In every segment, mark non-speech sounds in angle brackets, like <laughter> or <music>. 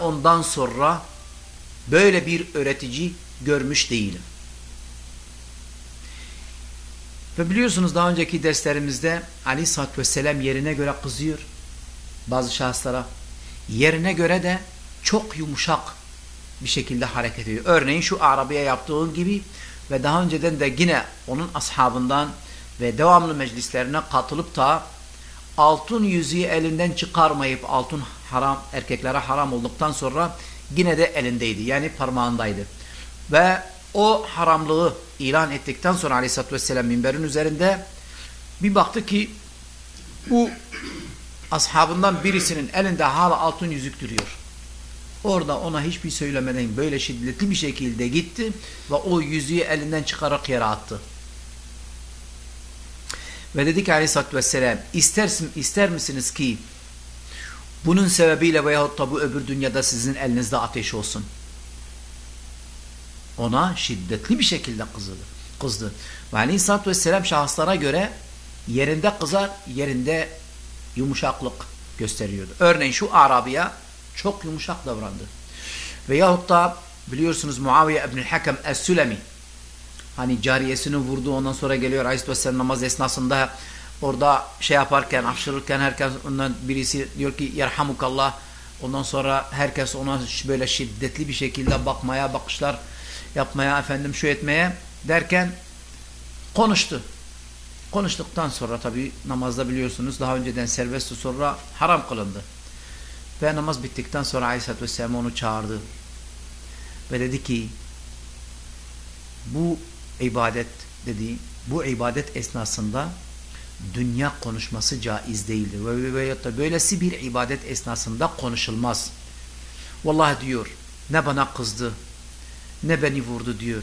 ondan sonra böyle bir öğretici görmüş değilim. Ve biliyorsunuz daha önceki derslerimizde Ali Satt ve Selam yerine göre kızıyor bazı şahıslara. Yerine göre de çok yumuşak bir şekilde hareket ediyor. Örneğin şu Arabiye yaptığın gibi ve daha önceden de yine onun ashabından ve devamlı meclislerine katılıp da altın yüzüğü elinden çıkarmayıp altın haram erkeklere haram olduktan sonra yine de elindeydi. Yani parmağındaydı. Ve o haramlığı ilan ettikten sonra aleyhissalatü vesselam minberin üzerinde bir baktı ki bu ashabından birisinin elinde hala altın yüzük duruyor. Orada ona hiçbir söylemeden böyle şiddetli bir şekilde gitti ve o yüzüğü elinden çıkarak yere attı. Ve dedi ki aleyhissalatü vesselam ister, ister misiniz ki bunun sebebiyle veyahut da bu öbür dünyada sizin elinizde ateş olsun. Ona şiddetli bir şekilde kızdı. kızdı. Ve aleyhissalatü vesselam şahıslara göre yerinde kızar, yerinde yumuşaklık gösteriyordu. Örneğin şu Arabiya çok yumuşak davrandı. Veyahut da biliyorsunuz Muaviye İbn-i Hakem Es-Sülemi hani cariyesini vurdu ondan sonra geliyor Aleyhisselam namaz esnasında orada şey yaparken, hapşırırken herkes ondan birisi diyor ki yerhamukallah ondan sonra herkes ona böyle şiddetli bir şekilde bakmaya, bakışlar yapmaya, efendim şu etmeye derken konuştu. Konuştuktan sonra tabi namazda biliyorsunuz daha önceden serbestti sonra haram kılındı. Ve namaz bittikten sonra Aleyhisselatü Vesselam onu çağırdı. Ve dedi ki bu ibadet dedi bu ibadet esnasında dünya konuşması caiz değildir. Ve veyahut da böylesi bir ibadet esnasında konuşulmaz. Vallahi diyor ne bana kızdı ne beni vurdu diyor.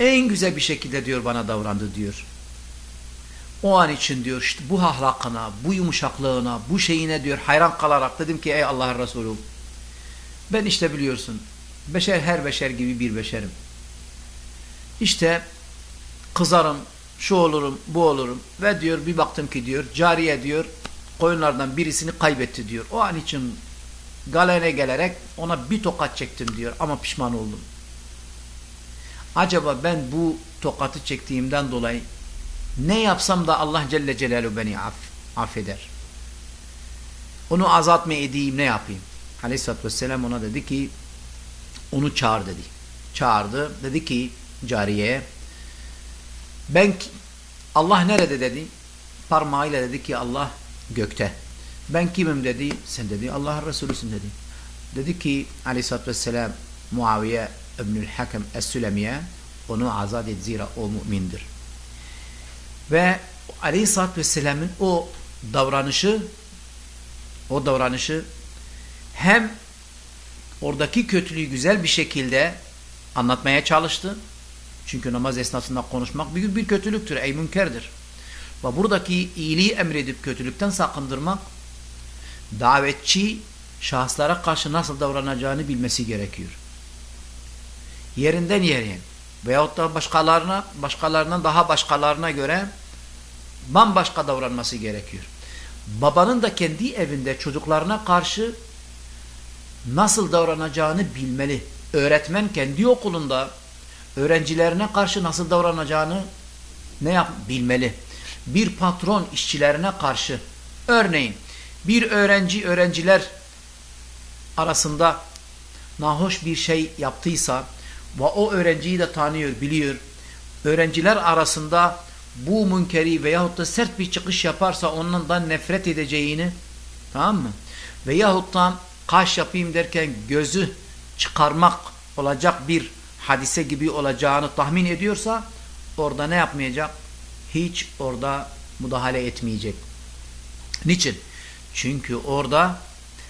En güzel bir şekilde diyor bana davrandı diyor. O an için diyor işte bu ahlakına, bu yumuşaklığına, bu şeyine diyor hayran kalarak dedim ki ey Allah'ın Resulü ben işte biliyorsun beşer her beşer gibi bir beşerim. İşte kızarım, şu olurum, bu olurum ve diyor bir baktım ki diyor cariye diyor koyunlardan birisini kaybetti diyor. O an için galene gelerek ona bir tokat çektim diyor ama pişman oldum. Acaba ben bu tokatı çektiğimden dolayı ne yapsam da Allah Celle Celaluhu beni aff affeder. Onu azat mı edeyim ne yapayım? Aleyhisselatü Vesselam ona dedi ki onu çağır dedi. Çağırdı. Dedi ki cariyeye ben Allah nerede dedi? Parmağıyla dedi ki Allah gökte. Ben kimim dedi? Sen dedi Allah'ın Resulüsün dedi. Dedi ki aleyhissalatü vesselam Muaviye İbnül Hakem Es-Sülemiye onu azat et zira o mümindir. Ve aleyhissalatü vesselamın o davranışı o davranışı hem oradaki kötülüğü güzel bir şekilde anlatmaya çalıştı. Çünkü namaz esnasında konuşmak büyük bir kötülüktür, ey münkerdir. Ve buradaki iyiliği emredip kötülükten sakındırmak davetçi şahıslara karşı nasıl davranacağını bilmesi gerekiyor. Yerinden yere veyahut da başkalarına, başkalarından daha başkalarına göre bambaşka davranması gerekiyor. Babanın da kendi evinde çocuklarına karşı nasıl davranacağını bilmeli. Öğretmen kendi okulunda öğrencilerine karşı nasıl davranacağını ne yap bilmeli. Bir patron işçilerine karşı örneğin bir öğrenci öğrenciler arasında nahoş bir şey yaptıysa ve o öğrenciyi de tanıyor, biliyor. Öğrenciler arasında bu münkeri veyahut da sert bir çıkış yaparsa ondan nefret edeceğini tamam mı? Veyahut da kaş yapayım derken gözü çıkarmak olacak bir hadise gibi olacağını tahmin ediyorsa orada ne yapmayacak? Hiç orada müdahale etmeyecek. Niçin? Çünkü orada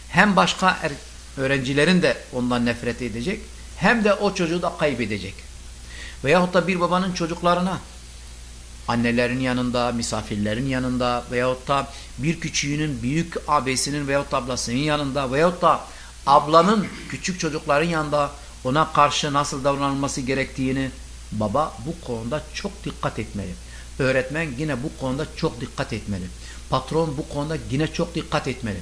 hem başka er öğrencilerin de ondan nefret edecek hem de o çocuğu da kaybedecek. Veyahut da bir babanın çocuklarına annelerin yanında, misafirlerin yanında veyahut da bir küçüğünün büyük abisinin veyahut ablasının yanında veyahut da ablanın küçük çocukların yanında ona karşı nasıl davranılması gerektiğini baba bu konuda çok dikkat etmeli. Öğretmen yine bu konuda çok dikkat etmeli. Patron bu konuda yine çok dikkat etmeli.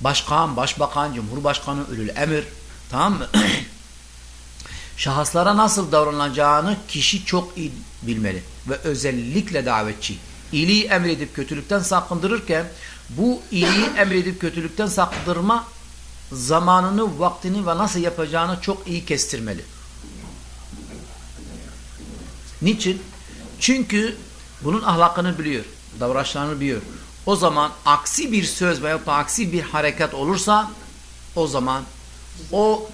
başkan, başbakan, cumhurbaşkanı, ülül emir tamam mı? <clears throat> Şahıslara nasıl davranılacağını kişi çok iyi bilmeli. Ve özellikle davetçi. İyiliği emredip kötülükten sakındırırken bu iyiliği emredip kötülükten sakındırma zamanını, vaktini ve nasıl yapacağını çok iyi kestirmeli. Niçin? Çünkü bunun ahlakını biliyor, davranışlarını biliyor. O zaman aksi bir söz veya da aksi bir hareket olursa o zaman o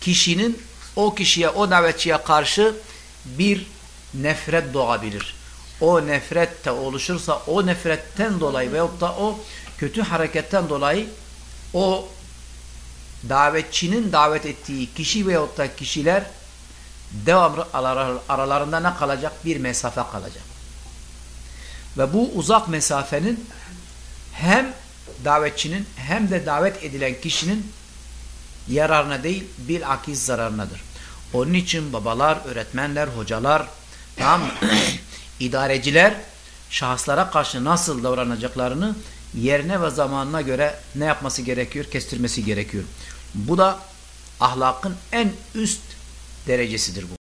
kişinin o kişiye, o davetçiye karşı bir nefret doğabilir. O nefret de oluşursa o nefretten dolayı veyahut da o kötü hareketten dolayı o davetçinin davet ettiği kişi veyahut da kişiler devamlı aralarında ne kalacak? Bir mesafe kalacak. Ve bu uzak mesafenin hem davetçinin hem de davet edilen kişinin yararına değil bilakis zararınadır. Onun için babalar, öğretmenler, hocalar, tamam <coughs> idareciler şahıslara karşı nasıl davranacaklarını yerine ve zamanına göre ne yapması gerekiyor? Kestirmesi gerekiyor. Bu da ahlakın en üst derecesidir bu.